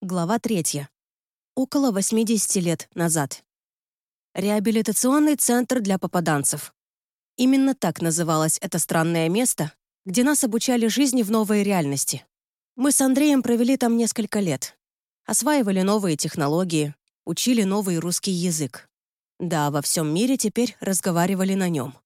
Глава третья. Около 80 лет назад. Реабилитационный центр для попаданцев. Именно так называлось это странное место, где нас обучали жизни в новой реальности. Мы с Андреем провели там несколько лет. Осваивали новые технологии, учили новый русский язык. Да, во всем мире теперь разговаривали на нем.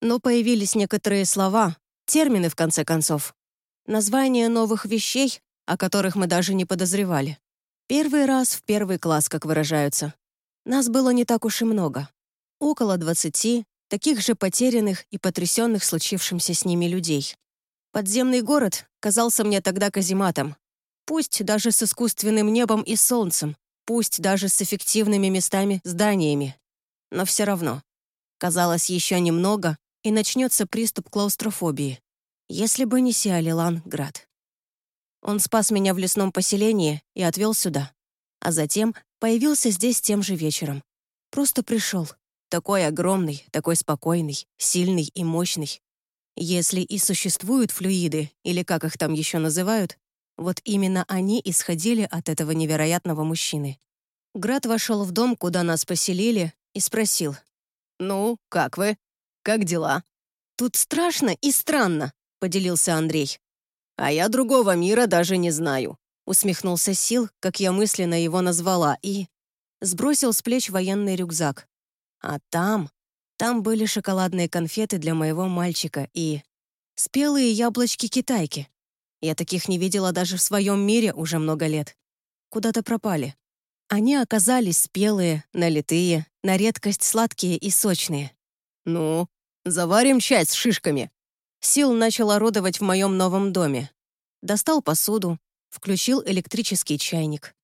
Но появились некоторые слова, термины, в конце концов. Названия новых вещей, о которых мы даже не подозревали. Первый раз в первый класс, как выражаются. Нас было не так уж и много. Около двадцати, таких же потерянных и потрясенных случившимся с ними людей. Подземный город казался мне тогда казематом. Пусть даже с искусственным небом и солнцем, пусть даже с эффективными местами, зданиями. Но все равно. Казалось, еще немного, и начнется приступ клаустрофобии. Если бы не Сиалилан Град. Он спас меня в лесном поселении и отвел сюда. А затем появился здесь тем же вечером. Просто пришел. Такой огромный, такой спокойный, сильный и мощный. Если и существуют флюиды, или как их там еще называют, вот именно они исходили от этого невероятного мужчины. Град вошел в дом, куда нас поселили, и спросил. «Ну, как вы? Как дела?» «Тут страшно и странно», — поделился Андрей. «А я другого мира даже не знаю», — усмехнулся Сил, как я мысленно его назвала, и... Сбросил с плеч военный рюкзак. А там... Там были шоколадные конфеты для моего мальчика и... Спелые яблочки-китайки. Я таких не видела даже в своем мире уже много лет. Куда-то пропали. Они оказались спелые, налитые, на редкость сладкие и сочные. «Ну, заварим чай с шишками», Сил начал орудовать в моем новом доме. Достал посуду, включил электрический чайник.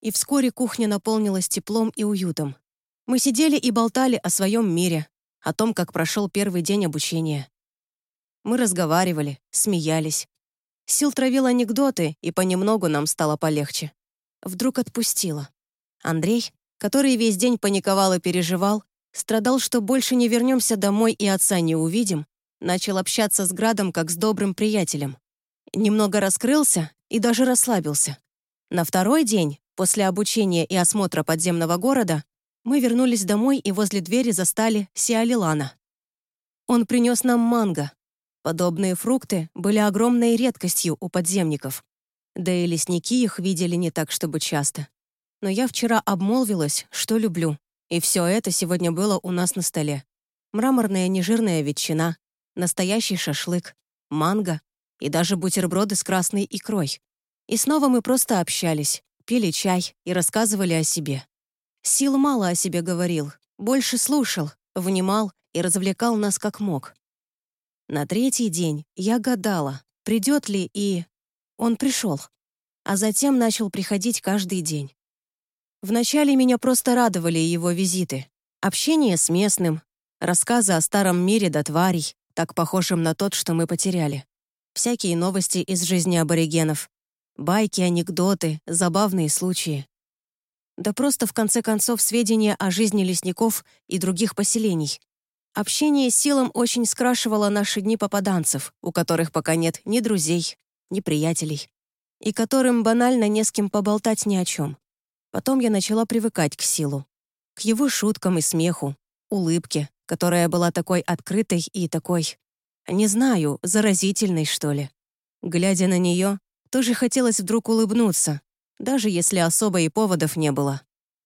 И вскоре кухня наполнилась теплом и уютом. Мы сидели и болтали о своем мире, о том, как прошел первый день обучения. Мы разговаривали, смеялись. Сил травил анекдоты, и понемногу нам стало полегче. Вдруг отпустила. Андрей, который весь день паниковал и переживал, страдал, что больше не вернемся домой и отца не увидим, Начал общаться с Градом как с добрым приятелем. Немного раскрылся и даже расслабился. На второй день, после обучения и осмотра подземного города, мы вернулись домой и возле двери застали Сиалилана. Он принес нам манго. Подобные фрукты были огромной редкостью у подземников. Да и лесники их видели не так, чтобы часто. Но я вчера обмолвилась, что люблю. И все это сегодня было у нас на столе. Мраморная нежирная ветчина, настоящий шашлык, манго и даже бутерброды с красной икрой. И снова мы просто общались, пили чай и рассказывали о себе. Сил мало о себе говорил, больше слушал, внимал и развлекал нас как мог. На третий день я гадала, придет ли и... Он пришел, а затем начал приходить каждый день. Вначале меня просто радовали его визиты. Общение с местным, рассказы о старом мире до тварей, так похожим на тот, что мы потеряли. Всякие новости из жизни аборигенов. Байки, анекдоты, забавные случаи. Да просто, в конце концов, сведения о жизни лесников и других поселений. Общение с силом очень скрашивало наши дни попаданцев, у которых пока нет ни друзей, ни приятелей, и которым банально не с кем поболтать ни о чем. Потом я начала привыкать к силу, к его шуткам и смеху, улыбке, которая была такой открытой и такой, не знаю, заразительной, что ли. Глядя на нее, тоже хотелось вдруг улыбнуться, даже если особо и поводов не было.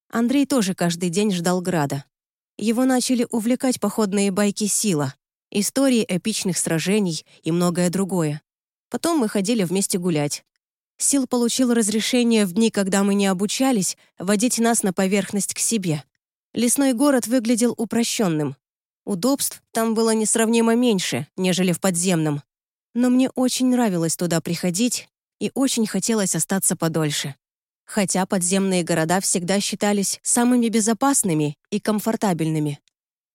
Андрей тоже каждый день ждал Града. Его начали увлекать походные байки «Сила», истории эпичных сражений и многое другое. Потом мы ходили вместе гулять. Сил получил разрешение в дни, когда мы не обучались, водить нас на поверхность к себе. Лесной город выглядел упрощенным. Удобств там было несравнимо меньше, нежели в подземном. Но мне очень нравилось туда приходить и очень хотелось остаться подольше. Хотя подземные города всегда считались самыми безопасными и комфортабельными.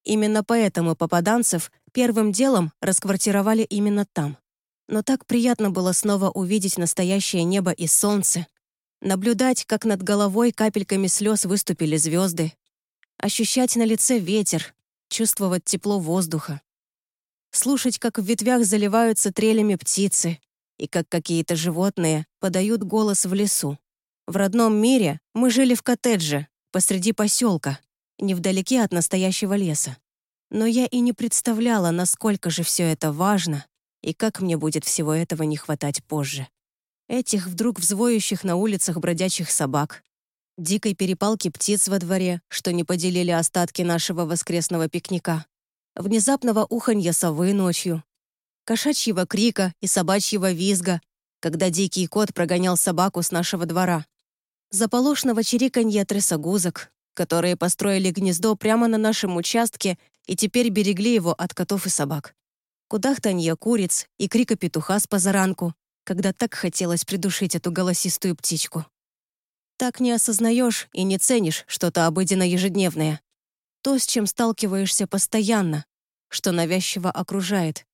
Именно поэтому попаданцев первым делом расквартировали именно там. Но так приятно было снова увидеть настоящее небо и солнце, наблюдать, как над головой капельками слез выступили звезды, ощущать на лице ветер, чувствовать тепло воздуха, слушать, как в ветвях заливаются трелями птицы и как какие-то животные подают голос в лесу. В родном мире мы жили в коттедже, посреди поселка, невдалеке от настоящего леса. Но я и не представляла, насколько же все это важно и как мне будет всего этого не хватать позже. Этих вдруг взвоющих на улицах бродячих собак, дикой перепалки птиц во дворе, что не поделили остатки нашего воскресного пикника, внезапного уханья совы ночью, кошачьего крика и собачьего визга, когда дикий кот прогонял собаку с нашего двора, заполошного чириканья трясогузок, которые построили гнездо прямо на нашем участке и теперь берегли его от котов и собак, кудахтанье куриц и крика петуха с позаранку, когда так хотелось придушить эту голосистую птичку. Так не осознаешь и не ценишь что-то обыденно ежедневное. То, с чем сталкиваешься постоянно, что навязчиво окружает.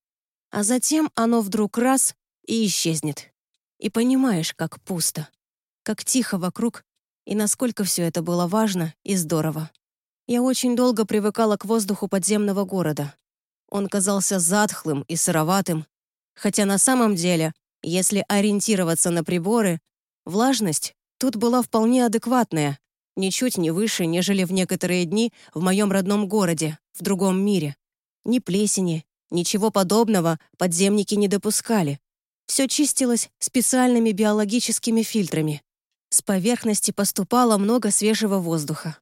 А затем оно вдруг раз и исчезнет. И понимаешь, как пусто, как тихо вокруг, и насколько все это было важно и здорово. Я очень долго привыкала к воздуху подземного города. Он казался затхлым и сыроватым, хотя на самом деле, если ориентироваться на приборы, влажность Тут была вполне адекватная, ничуть не выше, нежели в некоторые дни в моем родном городе, в другом мире. Ни плесени, ничего подобного подземники не допускали. Все чистилось специальными биологическими фильтрами. С поверхности поступало много свежего воздуха.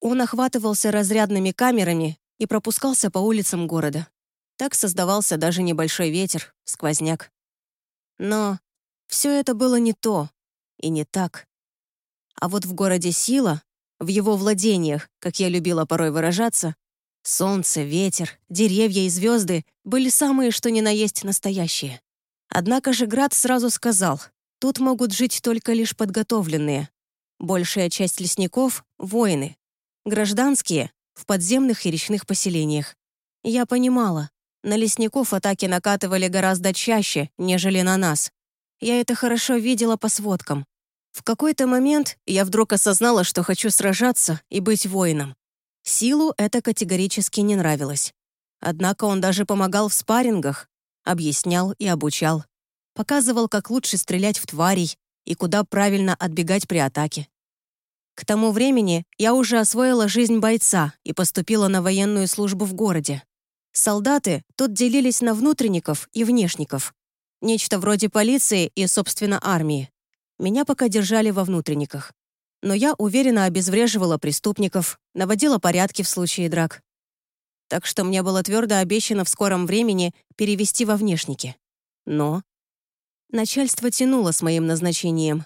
Он охватывался разрядными камерами и пропускался по улицам города. Так создавался даже небольшой ветер, сквозняк. Но все это было не то и не так. А вот в городе Сила, в его владениях, как я любила порой выражаться, солнце, ветер, деревья и звезды были самые что ни на есть настоящие. Однако же Град сразу сказал, тут могут жить только лишь подготовленные. Большая часть лесников — воины. Гражданские — в подземных и речных поселениях. Я понимала, на лесников атаки накатывали гораздо чаще, нежели на нас. Я это хорошо видела по сводкам. В какой-то момент я вдруг осознала, что хочу сражаться и быть воином. Силу это категорически не нравилось. Однако он даже помогал в спаррингах, объяснял и обучал. Показывал, как лучше стрелять в тварей и куда правильно отбегать при атаке. К тому времени я уже освоила жизнь бойца и поступила на военную службу в городе. Солдаты тут делились на внутренников и внешников. Нечто вроде полиции и, собственно, армии. Меня пока держали во внутренниках. Но я уверенно обезвреживала преступников, наводила порядки в случае драк. Так что мне было твердо обещано в скором времени перевести во внешники. Но начальство тянуло с моим назначением.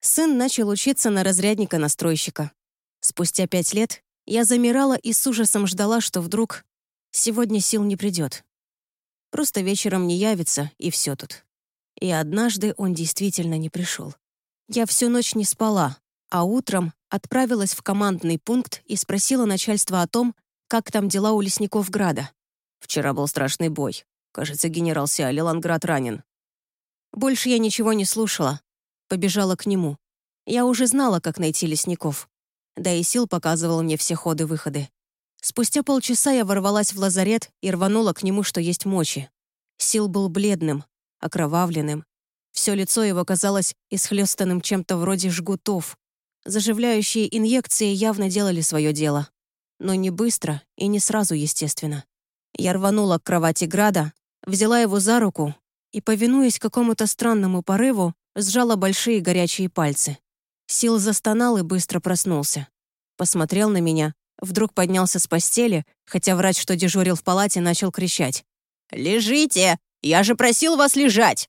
Сын начал учиться на разрядника-настройщика. Спустя пять лет я замирала и с ужасом ждала, что вдруг сегодня сил не придет. Просто вечером не явится, и все тут. И однажды он действительно не пришел. Я всю ночь не спала, а утром отправилась в командный пункт и спросила начальство о том, как там дела у лесников Града. Вчера был страшный бой. Кажется, генерал Сиали Ланград ранен. Больше я ничего не слушала. Побежала к нему. Я уже знала, как найти лесников. Да и Сил показывал мне все ходы-выходы. Спустя полчаса я ворвалась в лазарет и рванула к нему, что есть мочи. Сил был бледным, окровавленным, все лицо его казалось исхлестанным чем-то вроде жгутов. Заживляющие инъекции явно делали свое дело. Но не быстро и не сразу, естественно. Я рванула к кровати Града, взяла его за руку и, повинуясь какому-то странному порыву, сжала большие горячие пальцы. Сил застонал и быстро проснулся. Посмотрел на меня, вдруг поднялся с постели, хотя врач, что дежурил в палате, начал кричать. «Лежите! Я же просил вас лежать!»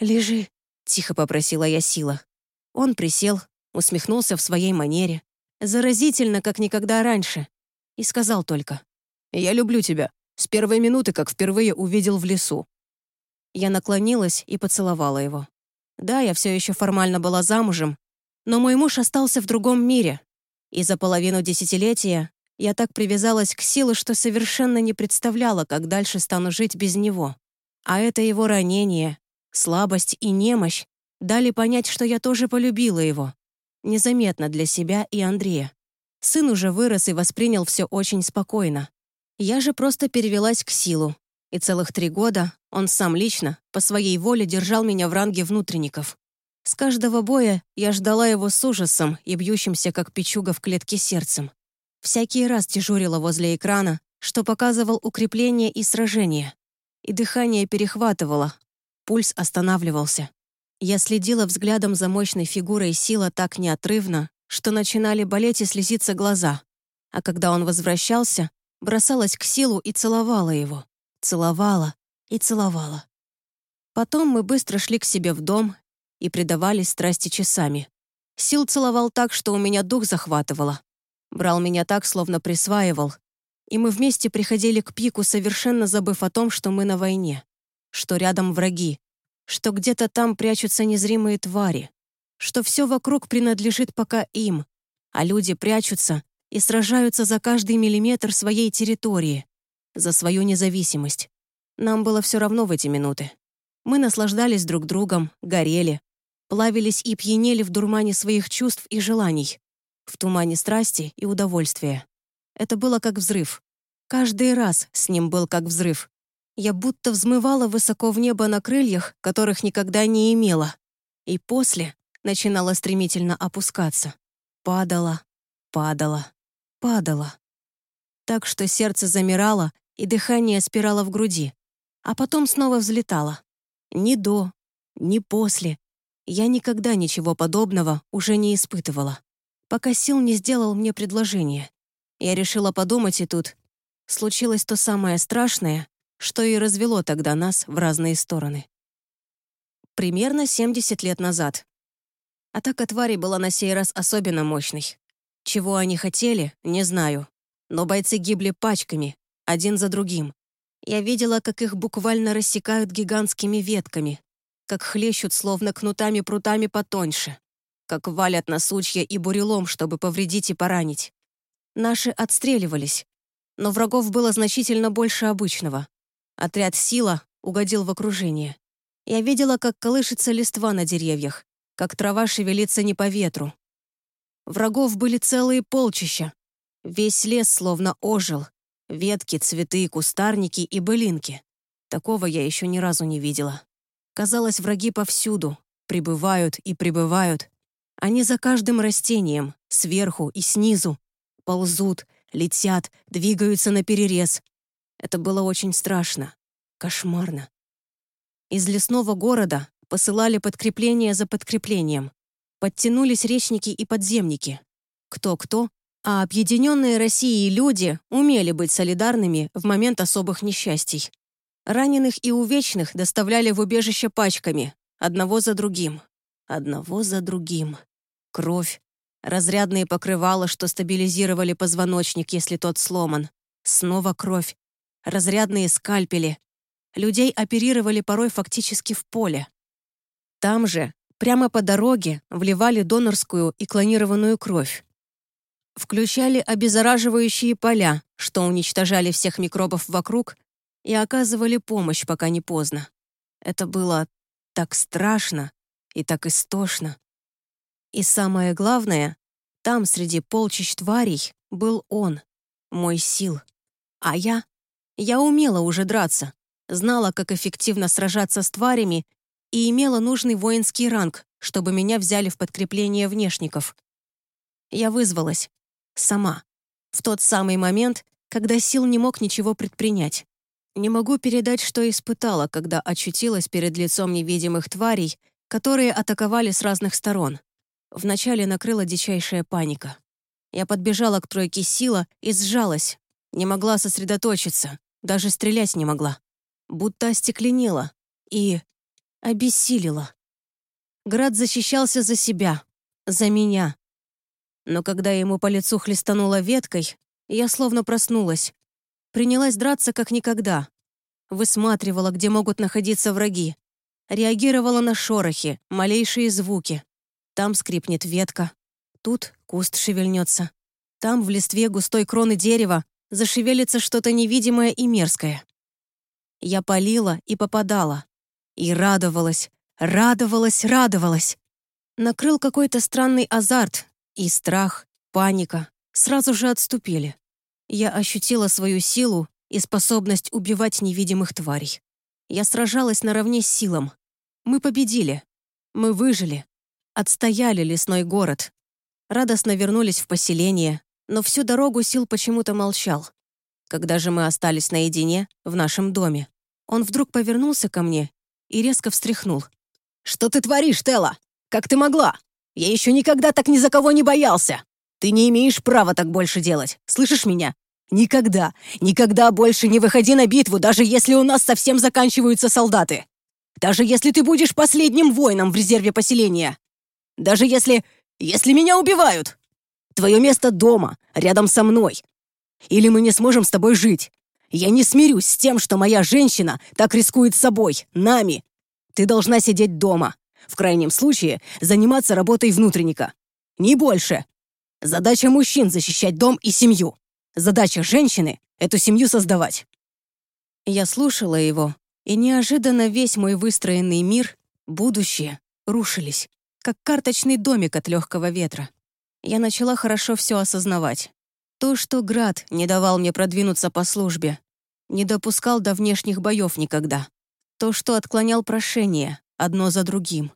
«Лежи», — тихо попросила я Сила. Он присел, усмехнулся в своей манере, заразительно, как никогда раньше, и сказал только «Я люблю тебя, с первой минуты, как впервые увидел в лесу». Я наклонилась и поцеловала его. Да, я все еще формально была замужем, но мой муж остался в другом мире, и за половину десятилетия я так привязалась к силе, что совершенно не представляла, как дальше стану жить без него. А это его ранение, Слабость и немощь дали понять, что я тоже полюбила его. Незаметно для себя и Андрея. Сын уже вырос и воспринял все очень спокойно. Я же просто перевелась к силу. И целых три года он сам лично, по своей воле, держал меня в ранге внутренников. С каждого боя я ждала его с ужасом и бьющимся, как печуга в клетке сердцем. Всякий раз дежурила возле экрана, что показывал укрепление и сражение. И дыхание перехватывало, пульс останавливался. Я следила взглядом за мощной фигурой сила так неотрывно, что начинали болеть и слезиться глаза. А когда он возвращался, бросалась к силу и целовала его. Целовала и целовала. Потом мы быстро шли к себе в дом и предавались страсти часами. Сил целовал так, что у меня дух захватывало. Брал меня так, словно присваивал. И мы вместе приходили к пику, совершенно забыв о том, что мы на войне, что рядом враги, что где-то там прячутся незримые твари, что все вокруг принадлежит пока им, а люди прячутся и сражаются за каждый миллиметр своей территории, за свою независимость. Нам было все равно в эти минуты. Мы наслаждались друг другом, горели, плавились и пьянели в дурмане своих чувств и желаний, в тумане страсти и удовольствия. Это было как взрыв. Каждый раз с ним был как взрыв. Я будто взмывала высоко в небо на крыльях, которых никогда не имела. И после начинала стремительно опускаться. Падала, падала, падала. Так что сердце замирало, и дыхание спирало в груди. А потом снова взлетало. Ни до, ни после. Я никогда ничего подобного уже не испытывала. Пока Сил не сделал мне предложение. Я решила подумать, и тут случилось то самое страшное, что и развело тогда нас в разные стороны. Примерно 70 лет назад. Атака тварей была на сей раз особенно мощной. Чего они хотели, не знаю. Но бойцы гибли пачками, один за другим. Я видела, как их буквально рассекают гигантскими ветками, как хлещут словно кнутами-прутами потоньше, как валят на сучья и бурелом, чтобы повредить и поранить. Наши отстреливались, но врагов было значительно больше обычного. Отряд «Сила» угодил в окружение. Я видела, как колышется листва на деревьях, как трава шевелится не по ветру. Врагов были целые полчища. Весь лес словно ожил. Ветки, цветы, кустарники и былинки. Такого я еще ни разу не видела. Казалось, враги повсюду. Прибывают и прибывают. Они за каждым растением, сверху и снизу. Ползут, летят, двигаются на перерез, это было очень страшно, кошмарно. Из лесного города посылали подкрепление за подкреплением. Подтянулись речники и подземники. Кто-кто, а объединенные Россией люди умели быть солидарными в момент особых несчастий. Раненых и увечных доставляли в убежище пачками, одного за другим. Одного за другим. Кровь. Разрядные покрывала, что стабилизировали позвоночник, если тот сломан. Снова кровь разрядные скальпели. Людей оперировали порой фактически в поле. Там же, прямо по дороге, вливали донорскую и клонированную кровь. Включали обеззараживающие поля, что уничтожали всех микробов вокруг и оказывали помощь, пока не поздно. Это было так страшно и так истошно. И самое главное, там среди полчищ тварей был он, мой сил, а я я умела уже драться, знала, как эффективно сражаться с тварями и имела нужный воинский ранг, чтобы меня взяли в подкрепление внешников. Я вызвалась. Сама. В тот самый момент, когда сил не мог ничего предпринять. Не могу передать, что испытала, когда очутилась перед лицом невидимых тварей, которые атаковали с разных сторон. Вначале накрыла дичайшая паника. Я подбежала к тройке сила и сжалась, не могла сосредоточиться. Даже стрелять не могла. Будто остекленела и обессилила. Град защищался за себя, за меня. Но когда ему по лицу хлестануло веткой, я словно проснулась. Принялась драться как никогда. Высматривала, где могут находиться враги. Реагировала на шорохи, малейшие звуки. Там скрипнет ветка. Тут куст шевельнется. Там в листве густой кроны дерева зашевелится что-то невидимое и мерзкое. Я палила и попадала. И радовалась, радовалась, радовалась. Накрыл какой-то странный азарт, и страх, паника сразу же отступили. Я ощутила свою силу и способность убивать невидимых тварей. Я сражалась наравне с силом. Мы победили. Мы выжили. Отстояли лесной город. Радостно вернулись в поселение, но всю дорогу Сил почему-то молчал. Когда же мы остались наедине, в нашем доме, он вдруг повернулся ко мне и резко встряхнул. «Что ты творишь, Телла? Как ты могла? Я еще никогда так ни за кого не боялся! Ты не имеешь права так больше делать, слышишь меня? Никогда, никогда больше не выходи на битву, даже если у нас совсем заканчиваются солдаты. Даже если ты будешь последним воином в резерве поселения. Даже если... если меня убивают. Твое место дома, рядом со мной. Или мы не сможем с тобой жить. Я не смирюсь с тем, что моя женщина так рискует собой, нами. Ты должна сидеть дома. В крайнем случае, заниматься работой внутренника. Не больше. Задача мужчин — защищать дом и семью. Задача женщины — эту семью создавать. Я слушала его, и неожиданно весь мой выстроенный мир, будущее, рушились как карточный домик от легкого ветра. Я начала хорошо все осознавать. То, что Град не давал мне продвинуться по службе, не допускал до внешних боев никогда. То, что отклонял прошение, одно за другим.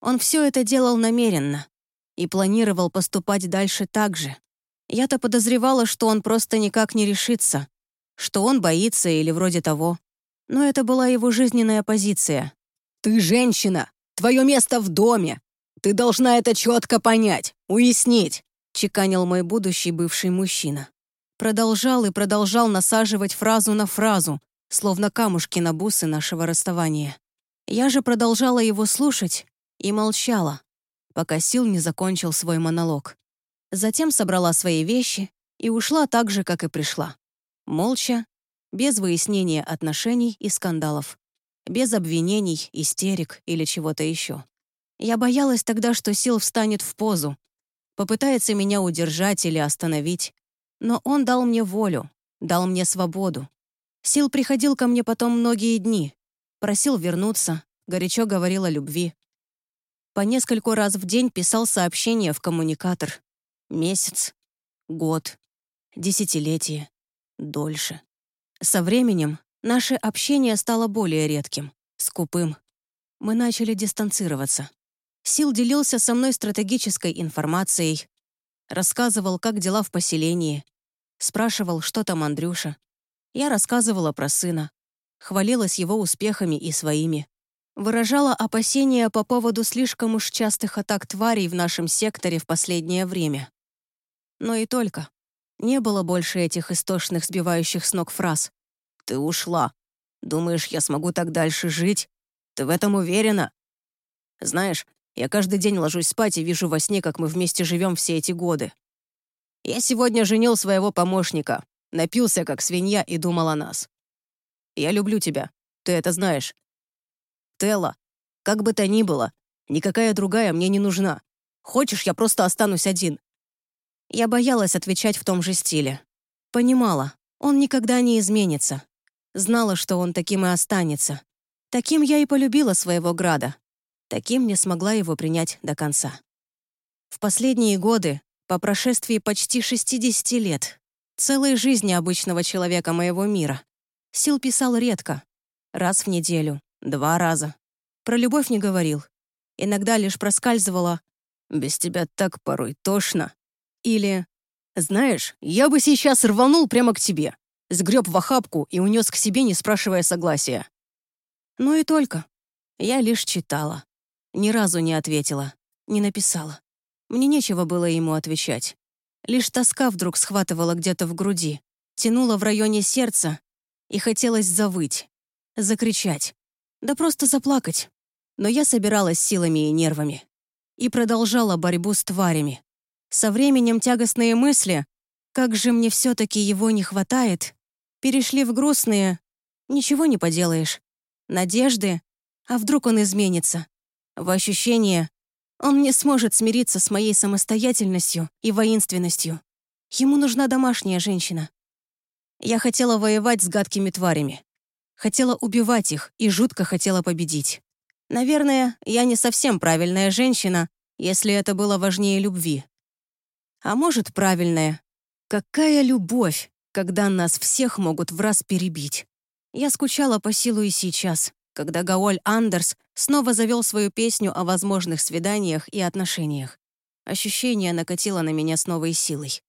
Он все это делал намеренно и планировал поступать дальше так же. Я-то подозревала, что он просто никак не решится, что он боится или вроде того. Но это была его жизненная позиция. «Ты женщина! Твое место в доме! Ты должна это четко понять, уяснить», — чеканил мой будущий бывший мужчина. Продолжал и продолжал насаживать фразу на фразу, словно камушки на бусы нашего расставания. Я же продолжала его слушать и молчала, пока Сил не закончил свой монолог. Затем собрала свои вещи и ушла так же, как и пришла. Молча, без выяснения отношений и скандалов, без обвинений, истерик или чего-то еще. Я боялась тогда, что Сил встанет в позу, попытается меня удержать или остановить. Но он дал мне волю, дал мне свободу. Сил приходил ко мне потом многие дни, просил вернуться, горячо говорил о любви. По нескольку раз в день писал сообщения в коммуникатор. Месяц, год, десятилетие, дольше. Со временем наше общение стало более редким, скупым. Мы начали дистанцироваться. Сил делился со мной стратегической информацией, рассказывал, как дела в поселении, спрашивал, что там Андрюша. Я рассказывала про сына, хвалилась его успехами и своими. Выражала опасения по поводу слишком уж частых атак тварей в нашем секторе в последнее время. Но и только. Не было больше этих истошных, сбивающих с ног фраз. «Ты ушла. Думаешь, я смогу так дальше жить? Ты в этом уверена?» Знаешь, я каждый день ложусь спать и вижу во сне, как мы вместе живем все эти годы. Я сегодня женил своего помощника, напился как свинья и думал о нас. Я люблю тебя, ты это знаешь. Телла, как бы то ни было, никакая другая мне не нужна. Хочешь, я просто останусь один?» Я боялась отвечать в том же стиле. Понимала, он никогда не изменится. Знала, что он таким и останется. Таким я и полюбила своего Града. Таким не смогла его принять до конца. В последние годы, по прошествии почти 60 лет, целой жизни обычного человека моего мира, Сил писал редко, раз в неделю, два раза. Про любовь не говорил. Иногда лишь проскальзывала «Без тебя так порой тошно». Или «Знаешь, я бы сейчас рванул прямо к тебе», сгреб в охапку и унес к себе, не спрашивая согласия. Ну и только. Я лишь читала. Ни разу не ответила, не написала. Мне нечего было ему отвечать. Лишь тоска вдруг схватывала где-то в груди, тянула в районе сердца, и хотелось завыть, закричать, да просто заплакать. Но я собиралась силами и нервами и продолжала борьбу с тварями. Со временем тягостные мысли, как же мне все-таки его не хватает, перешли в грустные «ничего не поделаешь», надежды, а вдруг он изменится, в ощущение, он не сможет смириться с моей самостоятельностью и воинственностью. Ему нужна домашняя женщина. Я хотела воевать с гадкими тварями. Хотела убивать их и жутко хотела победить. Наверное, я не совсем правильная женщина, если это было важнее любви. А может, правильная. Какая любовь, когда нас всех могут в раз перебить. Я скучала по силу и сейчас, когда Гаоль Андерс снова завел свою песню о возможных свиданиях и отношениях. Ощущение накатило на меня с новой силой.